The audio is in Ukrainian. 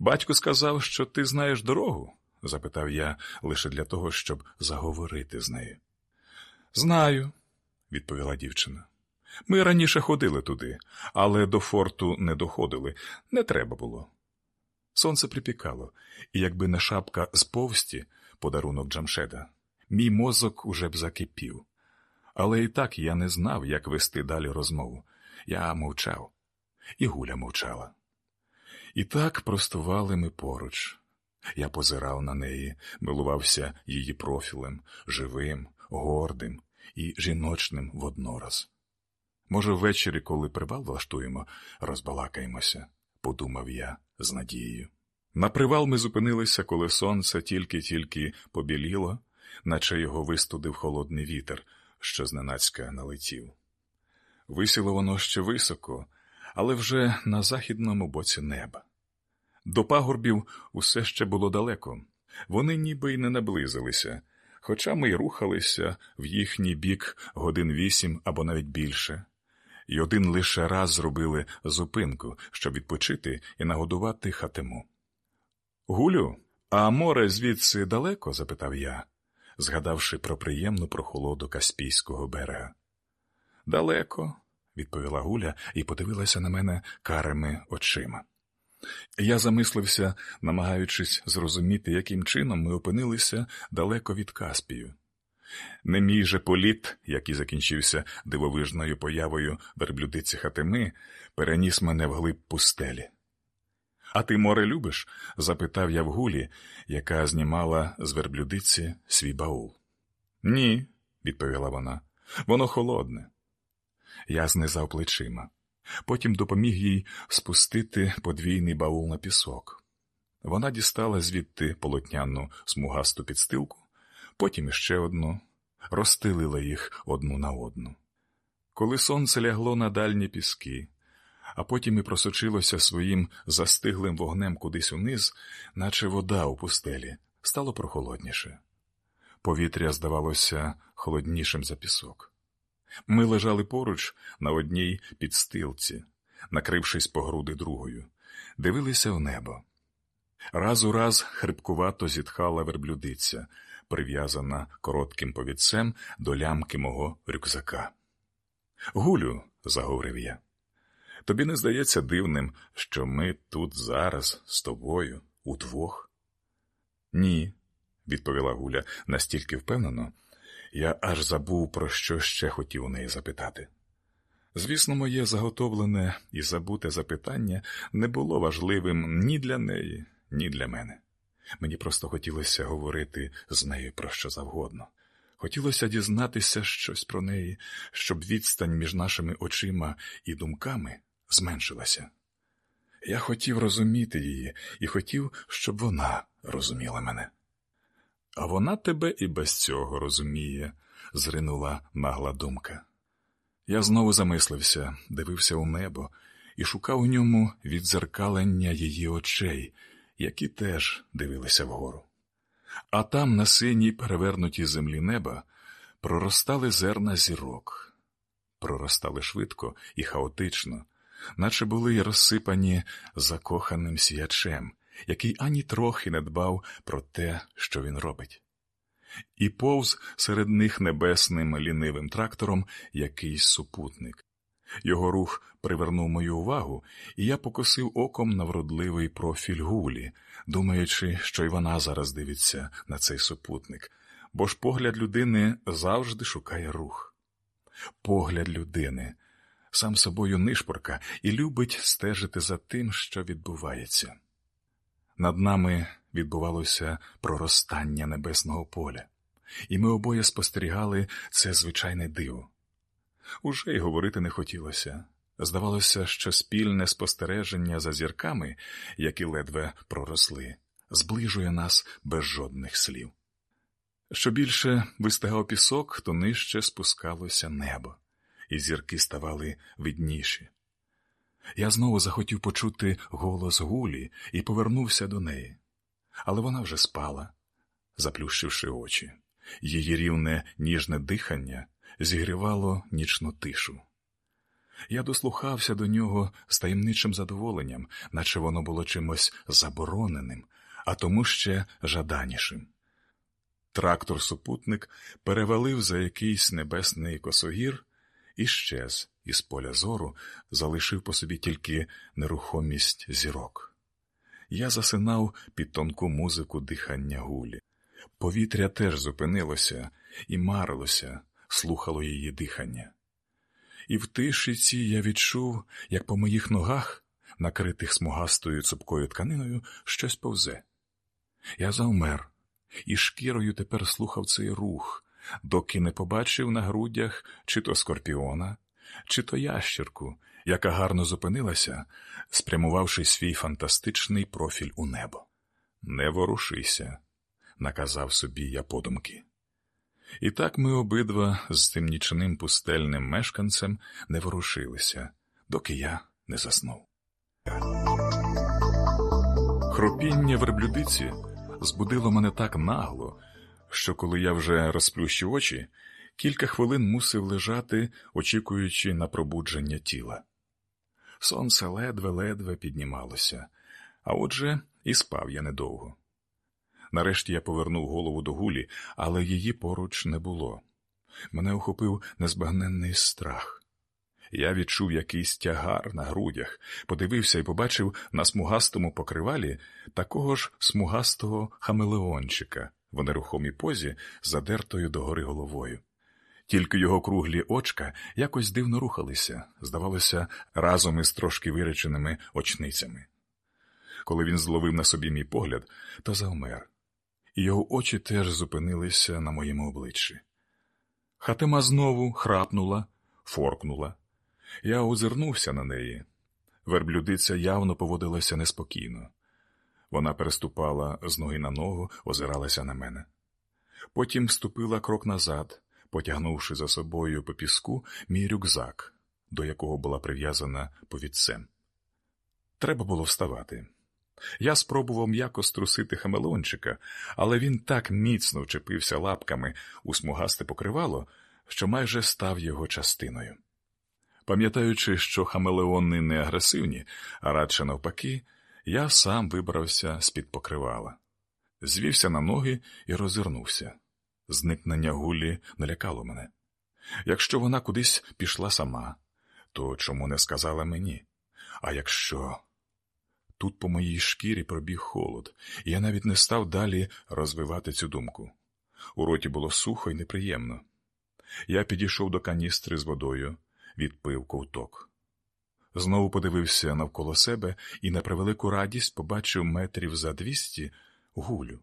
Батько сказав, що ти знаєш дорогу? запитав я лише для того, щоб заговорити з нею. Знаю, відповіла дівчина. Ми раніше ходили туди, але до форту не доходили, не треба було. Сонце припікало, і якби не шапка з повсті, подарунок Джамшеда, мій мозок уже б закипів. Але і так я не знав, як вести далі розмову. Я мовчав, і Гуля мовчала. І так простували ми поруч. Я позирав на неї, милувався її профілем, живим, гордим і жіночним воднораз. Може, ввечері, коли привал влаштуємо, розбалакаємося, подумав я з надією. На привал ми зупинилися, коли сонце тільки-тільки побіліло, наче його вистудив холодний вітер, що зненацька налетів. Висіло воно ще високо, але вже на західному боці неба. До пагорбів усе ще було далеко, вони ніби й не наблизилися, хоча ми й рухалися в їхній бік годин вісім або навіть більше, І один лише раз зробили зупинку, щоб відпочити і нагодувати хатиму. Гулю, а море звідси далеко? запитав я, згадавши про приємну прохолоду Каспійського берега. Далеко, відповіла Гуля і подивилася на мене карими очима. Я замислився, намагаючись зрозуміти, яким чином ми опинилися далеко від Каспію. Не мій же політ, який закінчився дивовижною появою верблюдиці Хатими, переніс мене вглиб пустелі. А ти море любиш? запитав я в гулі, яка знімала з верблюдиці свій баул. Ні, відповіла вона, воно холодне. Я знизав плечима. Потім допоміг їй спустити подвійний баул на пісок. Вона дістала звідти полотняну смугасту підстилку, потім іще одну, розстелила їх одну на одну. Коли сонце лягло на дальні піски, а потім і просочилося своїм застиглим вогнем кудись униз, наче вода у пустелі, стало прохолодніше. Повітря здавалося холоднішим за пісок. Ми лежали поруч на одній підстилці, накрившись по груди другою, дивилися в небо. Раз у раз хрипкувато зітхала верблюдиця, прив'язана коротким повідцем до лямки мого рюкзака. Гулю, заговорив я, тобі не здається дивним, що ми тут зараз з тобою удвох? Ні, відповіла Гуля настільки впевнено, я аж забув, про що ще хотів у неї запитати. Звісно, моє заготовлене і забуте запитання не було важливим ні для неї, ні для мене. Мені просто хотілося говорити з нею про що завгодно. Хотілося дізнатися щось про неї, щоб відстань між нашими очима і думками зменшилася. Я хотів розуміти її і хотів, щоб вона розуміла мене. А вона тебе і без цього розуміє, зринула нагла думка. Я знову замислився, дивився у небо і шукав у ньому відзеркалення її очей, які теж дивилися вгору. А там, на синій перевернутій землі неба, проростали зерна зірок, проростали швидко і хаотично, наче були розсипані закоханим сіячем, який ані трохи не дбав про те, що він робить. І повз серед них небесним лінивим трактором якийсь супутник. Його рух привернув мою увагу, і я покосив оком на вродливий профіль гулі, думаючи, що й вона зараз дивиться на цей супутник, бо ж погляд людини завжди шукає рух. Погляд людини сам собою нишпорка і любить стежити за тим, що відбувається. Над нами відбувалося проростання небесного поля, і ми обоє спостерігали це звичайне диво. Уже й говорити не хотілося. Здавалося, що спільне спостереження за зірками, які ледве проросли, зближує нас без жодних слів. Що більше вистигав пісок, то нижче спускалося небо, і зірки ставали видніші. Я знову захотів почути голос Гулі і повернувся до неї, але вона вже спала, заплющивши очі. Її рівне ніжне дихання зігрівало нічну тишу. Я дослухався до нього з таємничим задоволенням, наче воно було чимось забороненим, а тому ще жаданішим. Трактор-супутник перевалив за якийсь небесний косогір і щез із поля зору, залишив по собі тільки нерухомість зірок. Я засинав під тонку музику дихання гулі. Повітря теж зупинилося і марилося, слухало її дихання. І в тиші я відчув, як по моїх ногах, накритих смугастою цупкою тканиною, щось повзе. Я завмер і шкірою тепер слухав цей рух, доки не побачив на грудях чи то скорпіона, чи то ящерку, яка гарно зупинилася, спрямувавши свій фантастичний профіль у небо. Не ворушися, наказав собі я подумки. І так ми обидва з тим нічним пустельним мешканцем не ворушилися, доки я не заснув. Хропіння верблюдиці збудило мене так нагло, що коли я вже розплющив очі, кілька хвилин мусив лежати, очікуючи на пробудження тіла. Сонце ледве-ледве піднімалося, а отже, і спав я недовго. Нарешті я повернув голову до гулі, але її поруч не було. Мене охопив незбагненний страх. Я відчув якийсь тягар на грудях, подивився і побачив на смугастому покривалі такого ж смугастого хамелеончика в нерухомій позі, задертою догори головою. Тільки його круглі очка якось дивно рухалися, здавалося, разом із трошки виреченими очницями. Коли він зловив на собі мій погляд, то завмер, і його очі теж зупинилися на моєму обличчі. Хатима знову храпнула, форкнула. Я озирнувся на неї. Верблюдиця явно поводилася неспокійно. Вона переступала з ноги на ногу, озиралася на мене. Потім ступила крок назад, потягнувши за собою по піску мій рюкзак, до якого була прив'язана повідцем. Треба було вставати. Я спробував м'яко струсити хамелеончика, але він так міцно вчепився лапками у смугасте покривало, що майже став його частиною. Пам'ятаючи, що хамелеони не агресивні, а радше навпаки, я сам вибрався з-під покривала, звівся на ноги і розвернувся. Зникнення гулі налякало мене. Якщо вона кудись пішла сама, то чому не сказала мені? А якщо тут по моїй шкірі пробіг холод, і я навіть не став далі розвивати цю думку. У роті було сухо і неприємно. Я підійшов до каністри з водою відпив ковток. Знову подивився навколо себе і на превелику радість побачив метрів за двісті гулю.